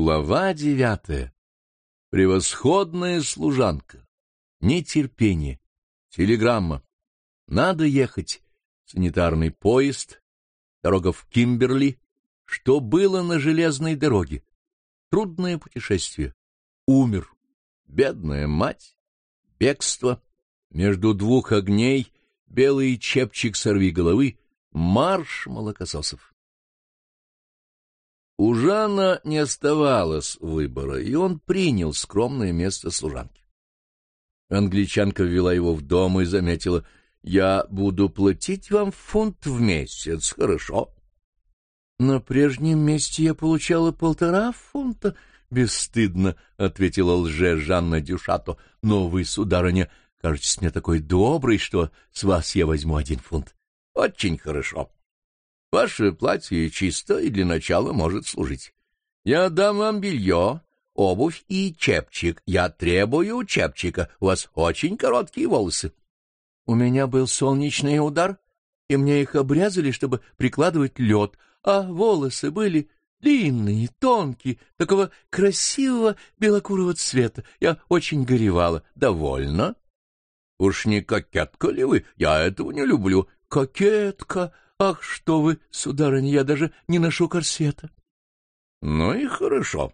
Глава девятая. Превосходная служанка. Нетерпение. Телеграмма. Надо ехать. Санитарный поезд. Дорога в Кимберли. Что было на железной дороге? Трудное путешествие. Умер. Бедная мать. Бегство. Между двух огней. Белый чепчик сорви головы. Марш молокососов. У Жана не оставалось выбора, и он принял скромное место служанки. Англичанка ввела его в дом и заметила, «Я буду платить вам фунт в месяц, хорошо?» «На прежнем месте я получала полтора фунта», — бесстыдно ответила лже Жанна Дюшато. «Но вы, сударыня, кажетесь мне такой добрый, что с вас я возьму один фунт». «Очень хорошо. Ваше платье чисто и для начала может служить. Я дам вам белье, обувь и чепчик. Я требую чепчика. У вас очень короткие волосы. У меня был солнечный удар, и мне их обрезали, чтобы прикладывать лед, а волосы были длинные, тонкие, такого красивого белокурого цвета. Я очень горевала. Довольно? Уж не кокетка ли вы? Я этого не люблю. Кокетка! Ах, что вы, сударыня, я даже не ношу корсета. Ну и хорошо.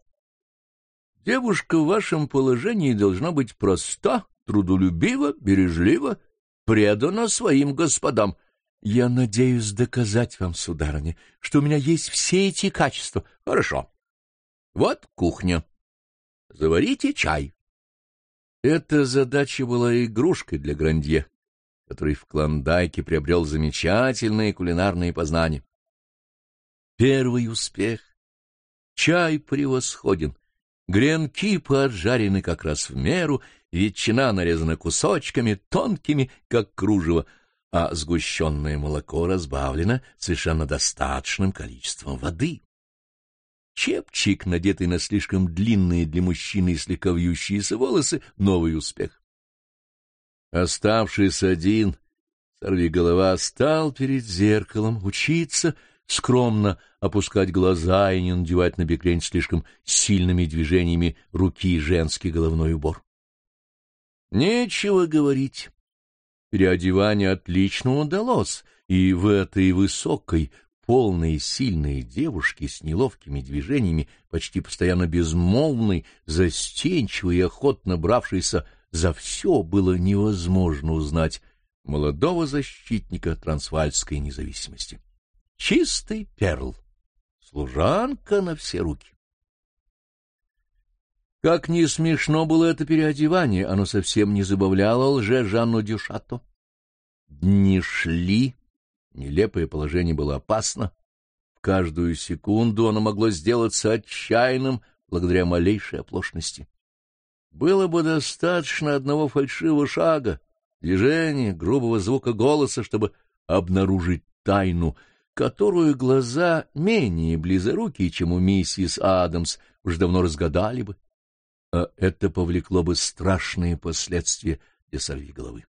Девушка в вашем положении должна быть проста, трудолюбива, бережлива, предана своим господам. Я надеюсь доказать вам, сударыня, что у меня есть все эти качества. Хорошо. Вот кухня. Заварите чай. Эта задача была игрушкой для Грандье который в Клондайке приобрел замечательные кулинарные познания. Первый успех. Чай превосходен. Гренки поджарены как раз в меру, ветчина нарезана кусочками, тонкими, как кружево, а сгущенное молоко разбавлено совершенно достаточным количеством воды. Чепчик, надетый на слишком длинные для мужчины и слегка вьющиеся волосы, — новый успех. Оставшись один, сорвиголова стал перед зеркалом учиться скромно опускать глаза и не надевать на бекрень слишком сильными движениями руки женский головной убор. Нечего говорить. Переодевание отлично удалось, и в этой высокой, полной, сильной девушке с неловкими движениями, почти постоянно безмолвной, застенчивой и охотно бравшейся за все было невозможно узнать молодого защитника трансвальской независимости. Чистый перл, служанка на все руки. Как не смешно было это переодевание, оно совсем не забавляло лже Жанну Дюшато. Дни шли, нелепое положение было опасно. В каждую секунду оно могло сделаться отчаянным благодаря малейшей оплошности. Было бы достаточно одного фальшивого шага, движения, грубого звука голоса, чтобы обнаружить тайну, которую глаза менее близорукие, чем у миссис Адамс, уж давно разгадали бы. А это повлекло бы страшные последствия для сорвиголовы.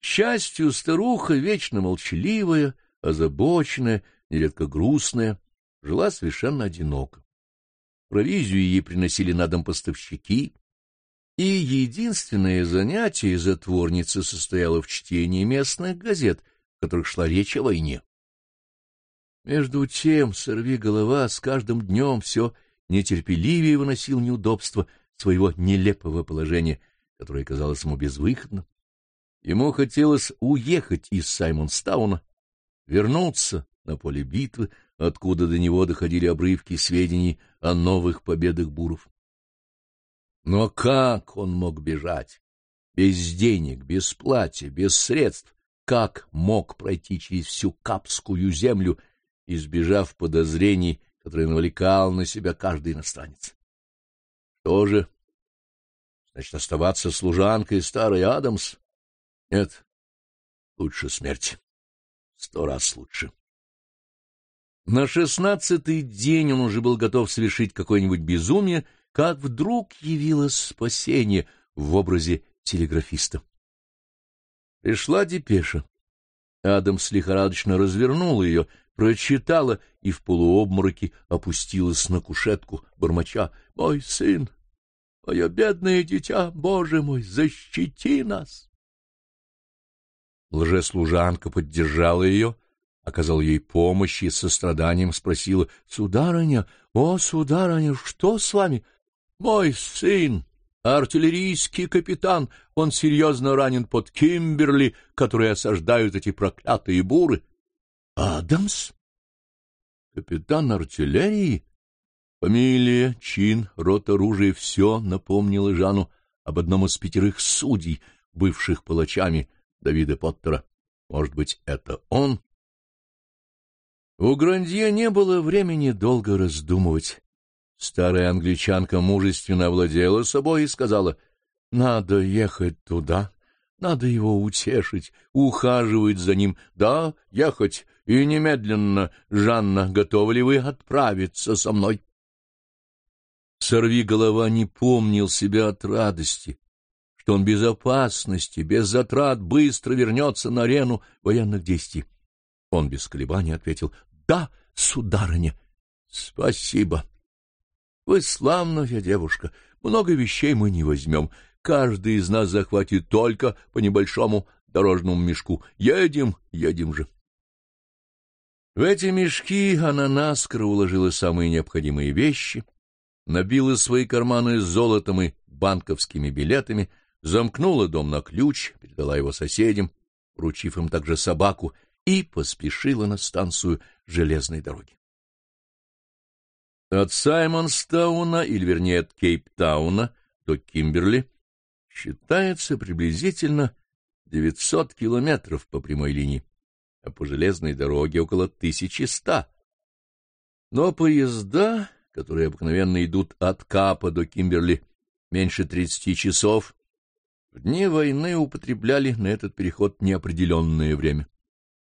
К счастью, старуха, вечно молчаливая, озабоченная, нередко грустная, жила совершенно одиноко. Провизию ей приносили на дом поставщики, и единственное занятие затворницы состояло в чтении местных газет, в которых шла речь о войне. Между тем сорви голова с каждым днем все нетерпеливее выносил неудобства своего нелепого положения, которое казалось ему безвыходным. Ему хотелось уехать из Саймонстауна, вернуться на поле битвы, откуда до него доходили обрывки сведений о новых победах буров. Но как он мог бежать? Без денег, без платья, без средств. Как мог пройти через всю Капскую землю, избежав подозрений, которые навлекал на себя каждый иностранец? Что же? Значит, оставаться служанкой старой Адамс? Нет, лучше смерть. Сто раз лучше. На шестнадцатый день он уже был готов совершить какое-нибудь безумие, как вдруг явилось спасение в образе телеграфиста. Пришла депеша. Адамс лихорадочно развернул ее, прочитала и в полуобмороке опустилась на кушетку, бормоча «Мой сын, мое бедное дитя, Боже мой, защити нас!» Лжеслужанка поддержала ее, оказал ей помощь и с состраданием спросила «Сударыня, о, сударыня, что с вами?» «Мой сын, артиллерийский капитан, он серьезно ранен под Кимберли, которые осаждают эти проклятые буры». «Адамс? Капитан артиллерии?» Фамилия, чин, род оружия — все напомнило Жану об одном из пятерых судей, бывших палачами Давида Поттера. Может быть, это он? У Грандье не было времени долго раздумывать. Старая англичанка мужественно овладела собой и сказала, «Надо ехать туда, надо его утешить, ухаживать за ним. Да, ехать, и немедленно. Жанна, готовы ли вы отправиться со мной?» Сорви голова не помнил себя от радости, что он без опасности, без затрат быстро вернется на арену военных действий. Он без колебаний ответил «Да, сударыня, спасибо». Вы славная девушка, много вещей мы не возьмем. Каждый из нас захватит только по небольшому дорожному мешку. Едем, едем же. В эти мешки она наскоро уложила самые необходимые вещи, набила свои карманы золотом и банковскими билетами, замкнула дом на ключ, передала его соседям, вручив им также собаку, и поспешила на станцию железной дороги. От Саймонстауна, или вернее от Кейптауна до Кимберли, считается приблизительно 900 километров по прямой линии, а по железной дороге около 1100. Но поезда, которые обыкновенно идут от Капа до Кимберли, меньше 30 часов, в дни войны употребляли на этот переход неопределенное время.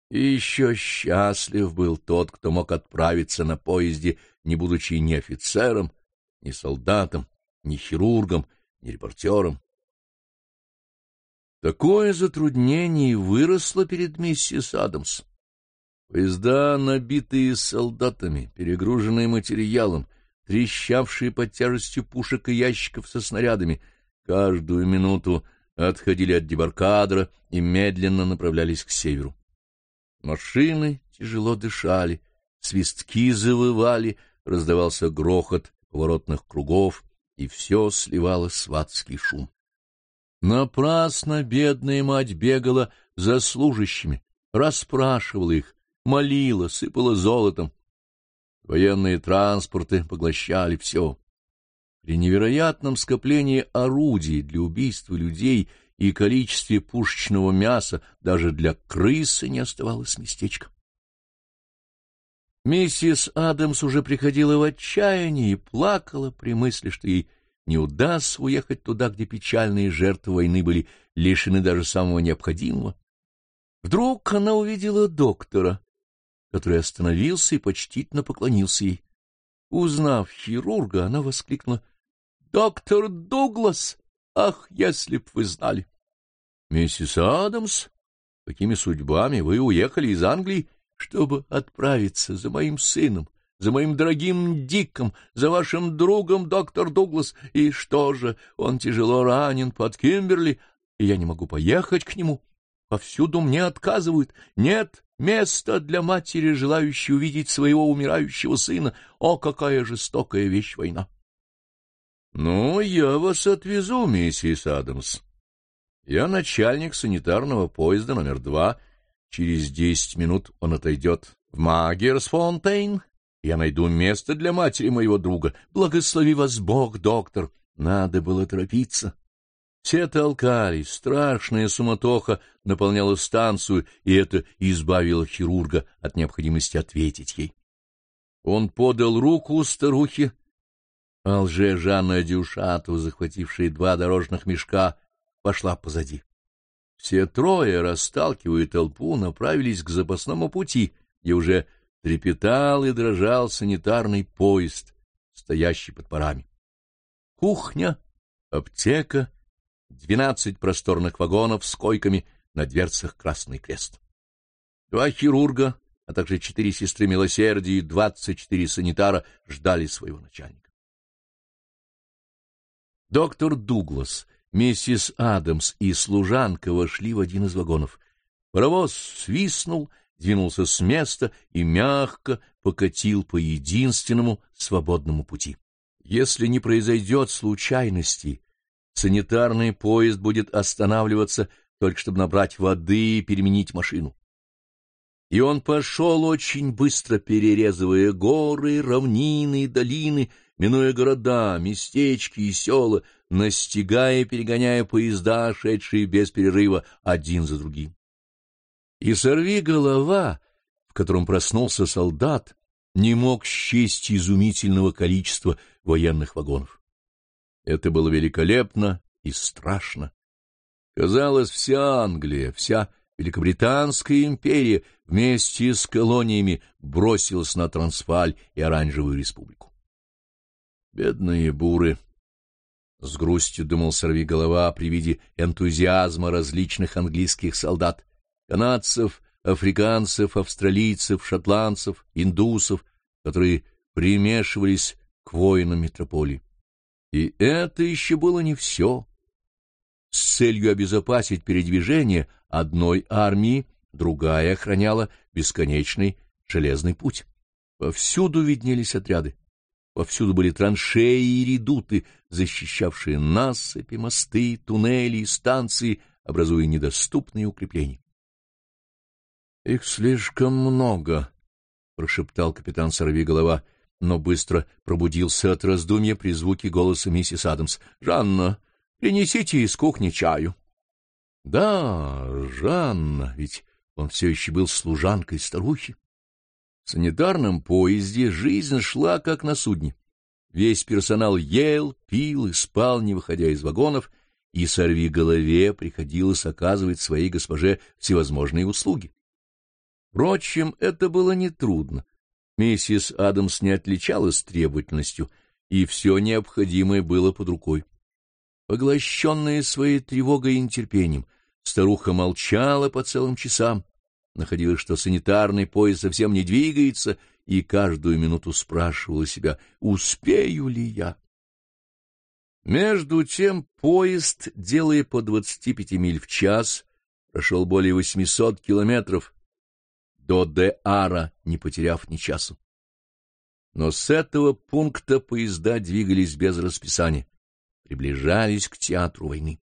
И еще счастлив был тот, кто мог отправиться на поезде, не будучи ни офицером, ни солдатом, ни хирургом, ни репортером. Такое затруднение выросло перед миссис Адамс. Поезда, набитые солдатами, перегруженные материалом, трещавшие под тяжестью пушек и ящиков со снарядами, каждую минуту отходили от дебаркадера и медленно направлялись к северу. Машины тяжело дышали, свистки завывали, раздавался грохот поворотных кругов, и все сливалось в адский шум. Напрасно бедная мать бегала за служащими, расспрашивала их, молила, сыпала золотом. Военные транспорты поглощали все. При невероятном скоплении орудий для убийства людей и количестве пушечного мяса даже для крысы не оставалось местечка. Миссис Адамс уже приходила в отчаяние и плакала при мысли, что ей не удастся уехать туда, где печальные жертвы войны были лишены даже самого необходимого. Вдруг она увидела доктора, который остановился и почтительно поклонился ей. Узнав хирурга, она воскликнула «Доктор Дуглас!» Ах, если б вы знали! Миссис Адамс, какими судьбами вы уехали из Англии, чтобы отправиться за моим сыном, за моим дорогим Диком, за вашим другом, доктор Дуглас, и что же, он тяжело ранен под Кимберли, и я не могу поехать к нему. Повсюду мне отказывают. Нет места для матери, желающей увидеть своего умирающего сына. О, какая жестокая вещь война! — Ну, я вас отвезу, миссис Адамс. Я начальник санитарного поезда номер два. Через десять минут он отойдет в Магерсфонтейн. Я найду место для матери моего друга. Благослови вас Бог, доктор. Надо было торопиться. Все толкались, страшная суматоха наполняла станцию, и это избавило хирурга от необходимости ответить ей. Он подал руку старухе, а лже-Жанна Дюшату, захватившая два дорожных мешка, пошла позади. Все трое, расталкивая толпу, направились к запасному пути, где уже трепетал и дрожал санитарный поезд, стоящий под парами. Кухня, аптека, двенадцать просторных вагонов с койками, на дверцах красный крест. Два хирурга а также четыре сестры милосердия и двадцать четыре санитара ждали своего начальника. Доктор Дуглас, миссис Адамс и служанка вошли в один из вагонов. Паровоз свистнул, двинулся с места и мягко покатил по единственному свободному пути. Если не произойдет случайности, санитарный поезд будет останавливаться только чтобы набрать воды и переменить машину. И он пошел очень быстро, перерезывая горы, равнины и долины, минуя города, местечки и села, настигая и перегоняя поезда, шедшие без перерыва один за другим. И сорви голова, в котором проснулся солдат, не мог счесть изумительного количества военных вагонов. Это было великолепно и страшно. Казалось, вся Англия, вся Великобританская империя вместе с колониями бросилась на Трансваль и Оранжевую республику. Бедные буры! С грустью думал сорвиголова при виде энтузиазма различных английских солдат, канадцев, африканцев, австралийцев, шотландцев, индусов, которые примешивались к воинам метрополии. И это еще было не все. С целью обезопасить передвижение одной армии, другая охраняла бесконечный железный путь. Повсюду виднелись отряды. Повсюду были траншеи и редуты, защищавшие насыпи, мосты, туннели и станции, образуя недоступные укрепления. — Их слишком много, — прошептал капитан Сорвиголова, но быстро пробудился от раздумья при звуке голоса миссис Адамс. — Жанна, принесите из кухни чаю. Да, Жанна, ведь он все еще был служанкой старухи. Санитарном поезде жизнь шла, как на судне. Весь персонал ел, пил и спал, не выходя из вагонов, и сорви голове приходилось оказывать своей госпоже всевозможные услуги. Впрочем, это было нетрудно. Миссис Адамс не отличалась требовательностью, и все необходимое было под рукой. Поглощенная своей тревогой и нетерпением, старуха молчала по целым часам, находила, что санитарный поезд совсем не двигается, и каждую минуту спрашивала себя, успею ли я. Между тем поезд, делая по двадцати пяти миль в час, прошел более восьмисот километров, до Де-Ара, не потеряв ни часу. Но с этого пункта поезда двигались без расписания, приближались к театру войны.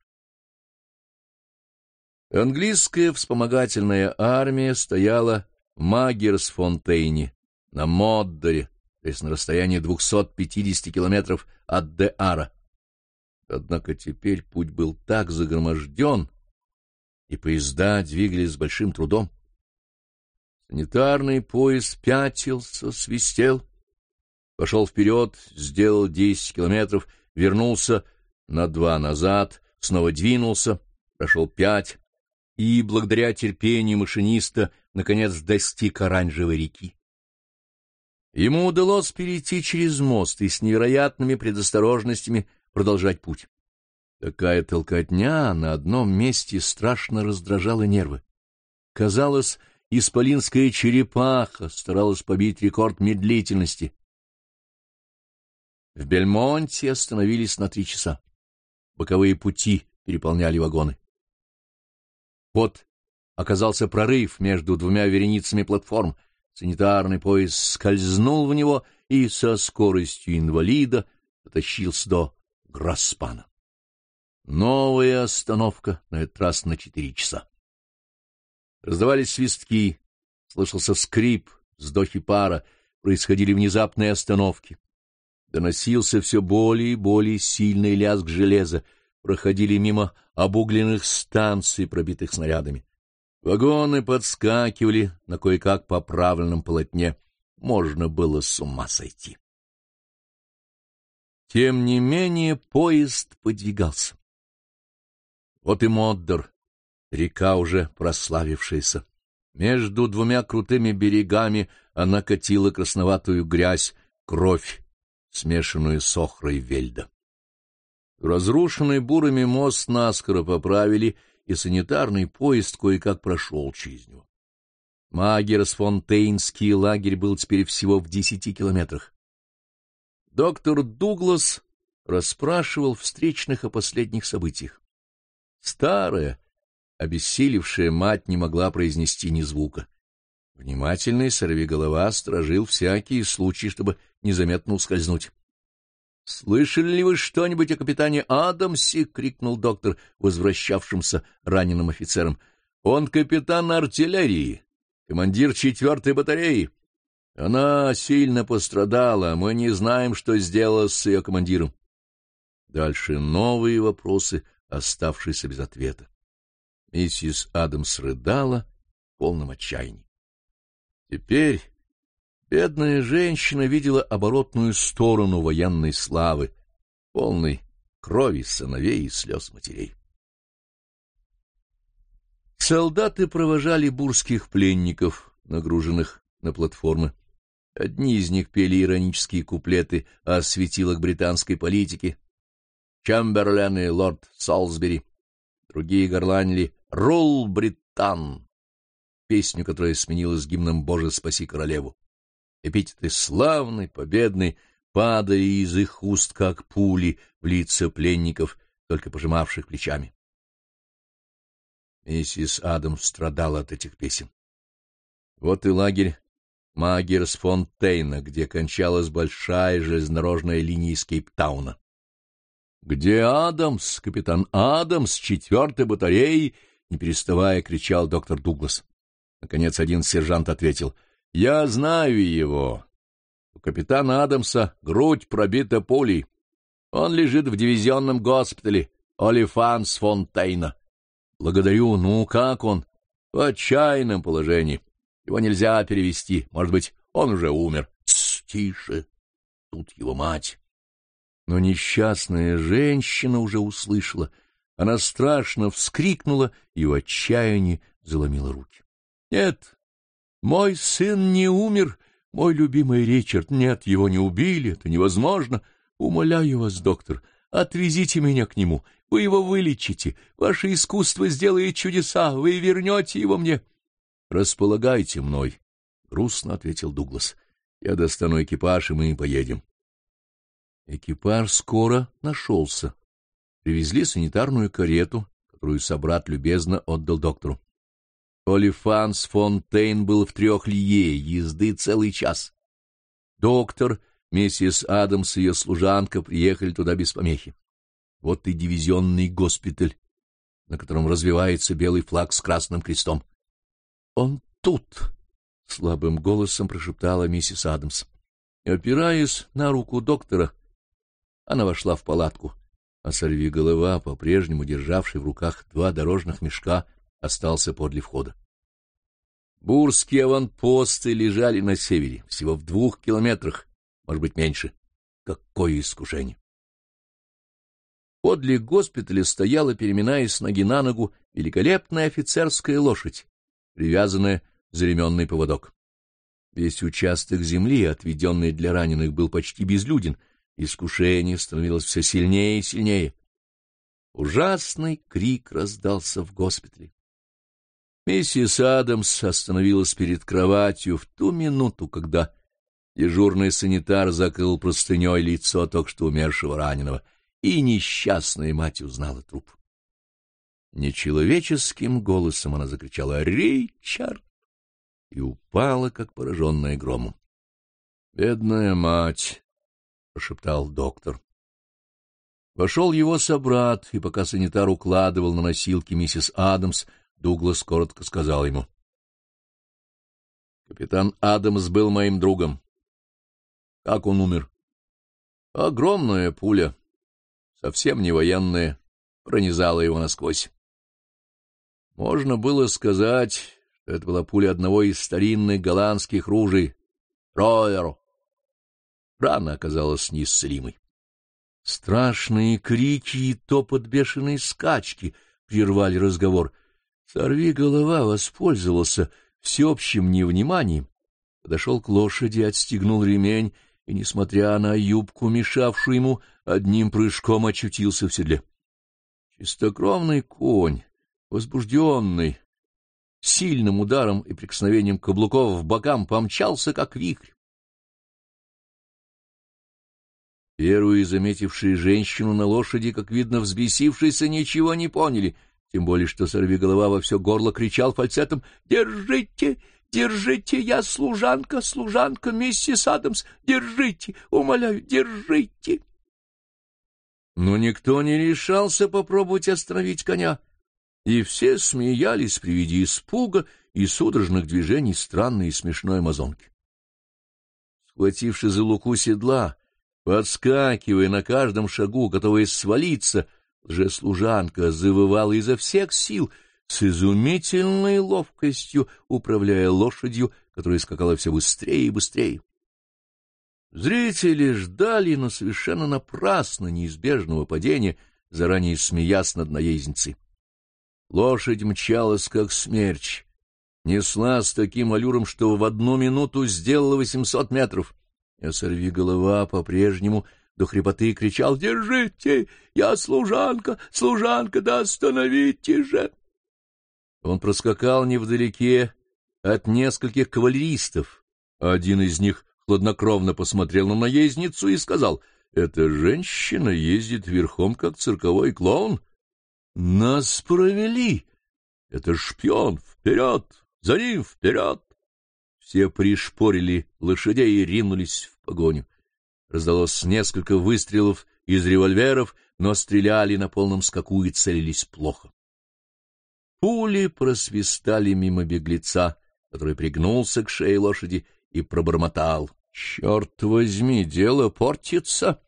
Английская вспомогательная армия стояла в Магерсфонтейне, на Моддере, то есть на расстоянии 250 километров от Де-Ара. Однако теперь путь был так загроможден, и поезда двигались с большим трудом. Санитарный поезд пятился, свистел, пошел вперед, сделал десять километров, вернулся на два назад, снова двинулся, прошел пять, и, благодаря терпению машиниста, наконец достиг оранжевой реки. Ему удалось перейти через мост и с невероятными предосторожностями продолжать путь. Такая толкотня на одном месте страшно раздражала нервы. Казалось, исполинская черепаха старалась побить рекорд медлительности. В Бельмонте остановились на три часа. Боковые пути переполняли вагоны. Вот оказался прорыв между двумя вереницами платформ. Санитарный поезд скользнул в него и со скоростью инвалида потащился до Граспана. Новая остановка, на этот раз на четыре часа. Раздавались свистки, слышался скрип, вздохи пара, происходили внезапные остановки. Доносился все более и более сильный лязг железа, проходили мимо обугленных станций, пробитых снарядами. Вагоны подскакивали на кое-как поправленном полотне. Можно было с ума сойти. Тем не менее поезд подвигался. Вот и Моддер, река уже прославившаяся. Между двумя крутыми берегами она катила красноватую грязь, кровь, смешанную с охрой вельда. Разрушенный бурами мост наскоро поправили, и санитарный поезд кое-как прошел через него. Магерсфонтейнский лагерь был теперь всего в десяти километрах. Доктор Дуглас расспрашивал встречных о последних событиях. Старая, обессилевшая мать не могла произнести ни звука. Внимательный сорвиголова сторожил всякие случаи, чтобы незаметно ускользнуть. — Слышали ли вы что-нибудь о капитане Адамсе? — крикнул доктор, возвращавшимся раненым офицером. — Он капитан артиллерии, командир четвертой батареи. Она сильно пострадала, мы не знаем, что сделала с ее командиром. Дальше новые вопросы, оставшиеся без ответа. Миссис Адамс рыдала в полном отчаянии. Теперь бедная женщина видела оборотную сторону военной славы, полной крови сыновей и слез матерей. Солдаты провожали бурских пленников, нагруженных на платформы. Одни из них пели иронические куплеты о светилах британской политики, Чемберлен и лорд Солсбери. Другие горланили «Рул, Британ!» песню, которая сменилась гимном «Боже, спаси королеву». Эпитеты славный, победный, падая из их уст, как пули, в лица пленников, только пожимавших плечами. Миссис Адамс страдала от этих песен. Вот и лагерь Магерсфонтейна, где кончалась большая железнодорожная линия из Кейптауна. «Где Адамс, капитан Адамс, четвертой батареи?» — не переставая кричал доктор Дуглас. Наконец один сержант ответил. «Я знаю его. У капитана Адамса грудь пробита пулей. Он лежит в дивизионном госпитале Олифанс Фонтейна. Благодарю. Ну, как он? В отчаянном положении. Его нельзя перевести. Может быть, он уже умер. Тс, тише. Тут его мать. Но несчастная женщина уже услышала. Она страшно вскрикнула и в отчаянии заломила руки. — Нет, мой сын не умер, мой любимый Ричард. Нет, его не убили, это невозможно. Умоляю вас, доктор, отвезите меня к нему. Вы его вылечите. Ваше искусство сделает чудеса. Вы вернете его мне. — Располагайте мной, — грустно ответил Дуглас. — Я достану экипаж, и мы поедем. Экипаж скоро нашелся. Привезли санитарную карету, которую собрат любезно отдал доктору. Олифанс Фонтейн был в трех лье, езды целый час. Доктор, миссис Адамс и ее служанка приехали туда без помехи. Вот и дивизионный госпиталь, на котором развивается белый флаг с красным крестом. — Он тут! — слабым голосом прошептала миссис Адамс. Опираясь на руку доктора, она вошла в палатку, а сорви голова, по-прежнему державший в руках два дорожных мешка, остался подле входа. Бурские аванпосты лежали на севере, всего в двух километрах, может быть, меньше. Какое искушение! Подле госпиталя стояла, переминаясь ноги на ногу, великолепная офицерская лошадь, привязанная за ременный поводок. Весь участок земли, отведенный для раненых, был почти безлюден — Искушение становилось все сильнее и сильнее. Ужасный крик раздался в госпитале. Миссис Адамс остановилась перед кроватью в ту минуту, когда дежурный санитар закрыл простыней лицо только что умершего раненого, и несчастная мать узнала труп. Нечеловеческим голосом она закричала «Ричард!» и упала, как пораженная громом. Бедная мать! прошептал доктор. Вошел его собрат, и пока санитар укладывал на носилки миссис Адамс, Дуглас коротко сказал ему. — Капитан Адамс был моим другом. Как он умер? Огромная пуля, совсем не военная, пронизала его насквозь. Можно было сказать, что это была пуля одного из старинных голландских ружей — Ройер. Рана оказалась неисцелимой. Страшные крики и топот бешеной скачки прервали разговор. Сорви голова воспользовался всеобщим невниманием, подошел к лошади, отстегнул ремень и, несмотря на юбку, мешавшую ему, одним прыжком очутился в седле. Чистокровный конь, возбужденный, сильным ударом и прикосновением каблуков в бокам помчался, как вихрь. Первые, заметившие женщину на лошади, как видно, взбесившиеся, ничего не поняли, тем более что сорвиголова во все горло кричал фальцетом «Держите! Держите! Я служанка, служанка, миссис Адамс! Держите! Умоляю, держите!» Но никто не решался попробовать остановить коня, и все смеялись при виде испуга и судорожных движений странной и смешной амазонки. Схвативши за луку седла, подскакивая на каждом шагу, готовая свалиться, лжеслужанка завывала изо всех сил, с изумительной ловкостью управляя лошадью, которая скакала все быстрее и быстрее. Зрители ждали, но совершенно напрасно неизбежного падения, заранее смеясь над наездницей. Лошадь мчалась, как смерч, несла с таким аллюром, что в одну минуту сделала восемьсот метров. А сорви голова по-прежнему до хрипоты кричал «Держите! Я служанка! Служанка! Да остановите же!» Он проскакал невдалеке от нескольких кавалеристов. Один из них хладнокровно посмотрел на наездницу и сказал, «Эта женщина ездит верхом, как цирковой клоун. Нас провели! Это шпион! Вперед! За ним вперед!» Все пришпорили лошадей и ринулись в погоню. Раздалось несколько выстрелов из револьверов, но стреляли на полном скаку и целились плохо. Пули просвистали мимо беглеца, который пригнулся к шее лошади и пробормотал. — Черт возьми, дело портится!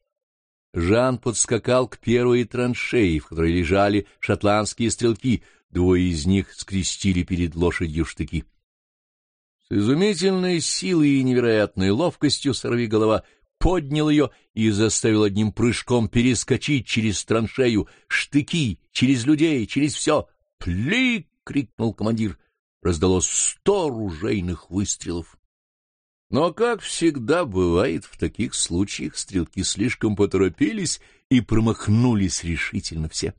Жан подскакал к первой траншеи, в которой лежали шотландские стрелки. Двое из них скрестили перед лошадью штыки. С изумительной силой и невероятной ловкостью сорвиголова поднял ее и заставил одним прыжком перескочить через траншею, штыки, через людей, через все. «Пли!» — крикнул командир. Раздалось сто ружейных выстрелов. Но, как всегда бывает в таких случаях, стрелки слишком поторопились и промахнулись решительно все.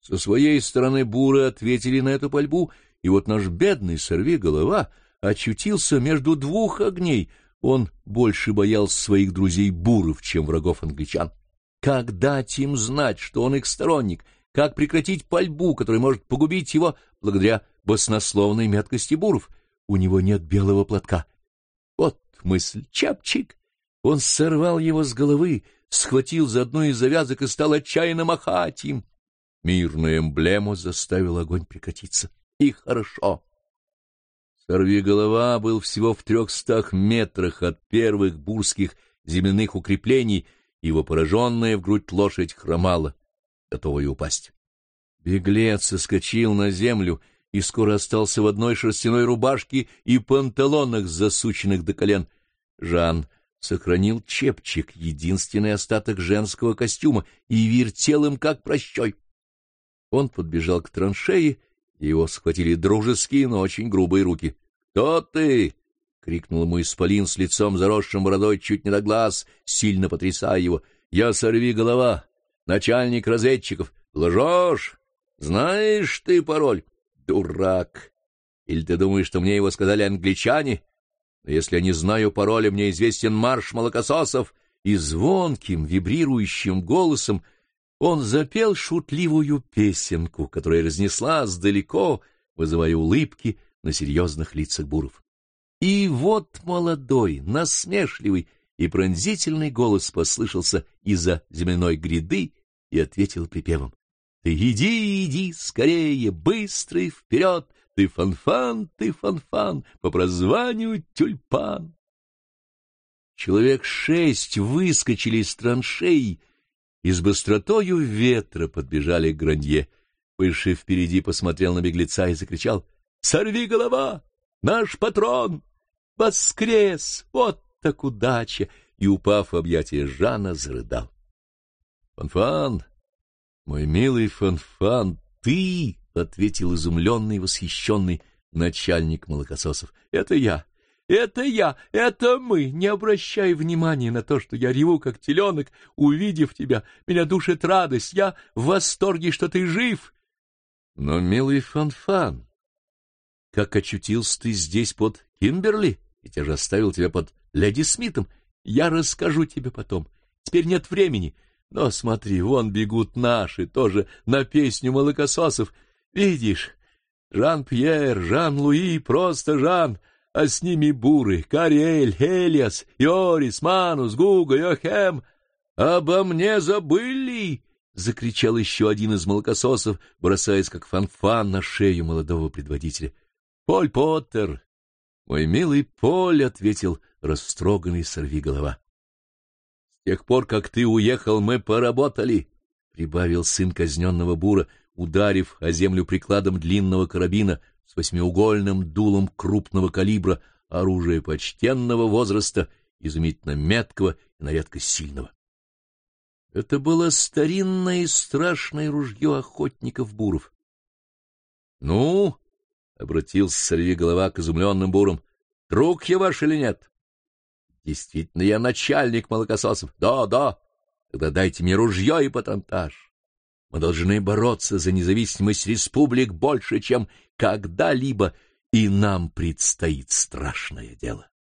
Со своей стороны буры ответили на эту пальбу, и вот наш бедный сорви-голова очутился между двух огней. Он больше боялся своих друзей-буров, чем врагов англичан. Как дать им знать, что он их сторонник? Как прекратить пальбу, которая может погубить его благодаря баснословной меткости буров? У него нет белого платка — вот мысль. Чапчик! Он сорвал его с головы, схватил за одну из завязок и стал отчаянно махать им. Мирную эмблему заставил огонь прекратиться. И хорошо. Сорви голова был всего в трехстах метрах от первых бурских земляных укреплений, его пораженная в грудь лошадь хромала, готовая упасть. Беглец соскочил на землю и скоро остался в одной шерстяной рубашке и панталонах, засученных до колен. Жан сохранил чепчик, единственный остаток женского костюма, и вертел им как прощой. Он подбежал к траншеи, его схватили дружеские, но очень грубые руки. — Кто ты? — крикнул ему исполин с лицом заросшим бородой чуть не до глаз, сильно потрясая его. — Я сорви голова, начальник разведчиков. Лжешь? Знаешь ты пароль? Дурак! Или ты думаешь, что мне его сказали англичане? Но если я не знаю пароля, мне известен марш молокососов, и звонким, вибрирующим голосом он запел шутливую песенку, которая разнеслась далеко, вызывая улыбки на серьезных лицах буров. И вот молодой, насмешливый и пронзительный голос послышался из-за земляной гряды и ответил припевом. Ты иди, иди, скорее, быстрый вперед, ты фанфан, ты фанфан, по прозванию тюльпан. Человек шесть выскочили из траншей и с быстротою ветра подбежали к Гранье. Выше впереди посмотрел на беглеца и закричал «Сорви голова! Наш патрон! Воскрес! Вот так удача!» И, упав в объятия Жана, зарыдал. «Фанфан, мой милый Фанфан, ты, — ответил изумленный восхищенный начальник молокососов, — это я, это я, это мы. Не обращай внимания на то, что я реву, как теленок, увидев тебя. Меня душит радость, я в восторге, что ты жив. Но, милый Фанфан, как очутился ты здесь под Кимберли, ведь я же оставил тебя под Леди Смитом. Я расскажу тебе потом. Теперь нет времени. Но смотри, вон бегут наши, тоже на песню молокососов. Видишь, Жан-Пьер, Жан-Луи, просто Жан, а с ними Буры, Кариэль, Элиас, Йорис, Манус, Гуга, Йохем. Обо мне забыли! — закричал еще один из молокососов, бросаясь как фанфан на шею молодого предводителя. — Поль Поттер! Мой милый Поль, — ответил растроганный сорвиголова. — С тех пор, как ты уехал, мы поработали, — прибавил сын казненного Бура, ударив о землю прикладом длинного карабина с восьмиугольным дулом крупного калибра, оружие почтенного возраста, изумительно меткого и на редкость сильного. Это было старинное и страшное ружье охотников буров. — Ну, — обратился сорви голова к изумленным бурам, — друг я ваш или нет? — Действительно, я начальник молокососов. Да, да. Тогда дайте мне ружье и патронтаж. Мы должны бороться за независимость республик больше, чем когда-либо, и нам предстоит страшное дело.